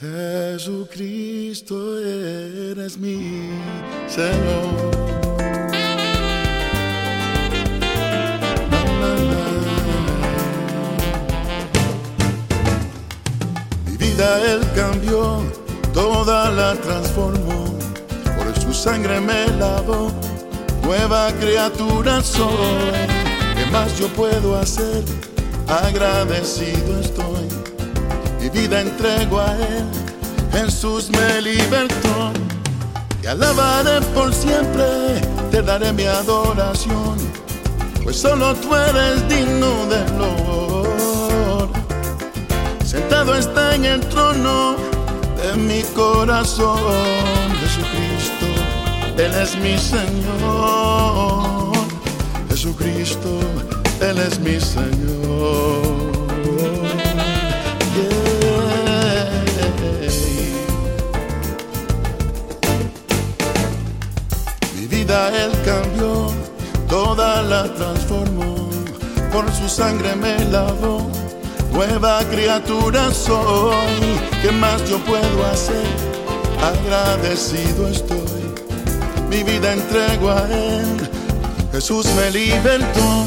Jesucristo eres mi Señor. Mi vida Él cambió, toda la transformó, por su sangre me lavó, nueva criatura soy. ¿Qué más yo puedo hacer? Agradecido estoy mi vida entrego a Él, Jesús me libertó. Te alabaré por siempre, te daré mi adoración, pues solo tú eres digno de honor. Sentado está en el trono de mi corazón, Jesucristo, Él es mi Señor. Jesucristo, Él es mi Señor. La transformó, por su sangre me lavó, nueva criatura soy, ¿qué más yo puedo hacer? Agradecido estoy, mi vida entrego a Él, Jesús me libertó,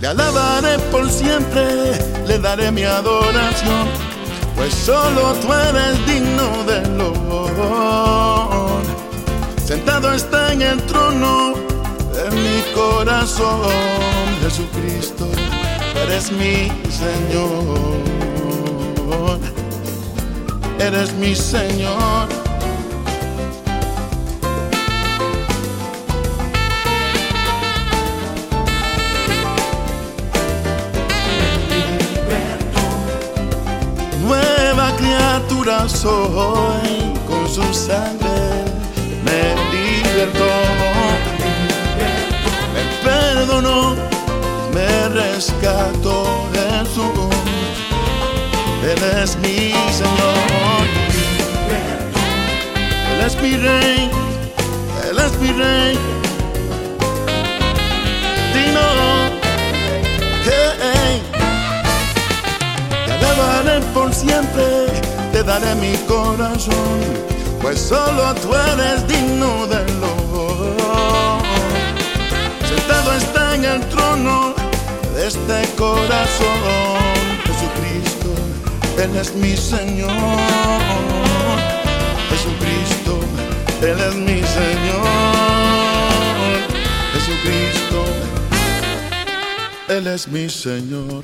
le alabaré por siempre, le daré mi adoración, pues solo tú eres digno corazón. Jesucristo, eres mi Señor. Eres mi Señor. Nueva criatura soy con su sangre me libertó, rescató Jesús. Él es mi Señor, Él es mi Rey, Él es mi Rey. Dino, hey, te alabaré por siempre, te daré mi corazón pues solo tú eres digno de honor. Sentado está en el trono de este corazón, Jesucristo, Él es mi Señor. Jesucristo, Él es mi Señor. Jesucristo, Él es mi Señor.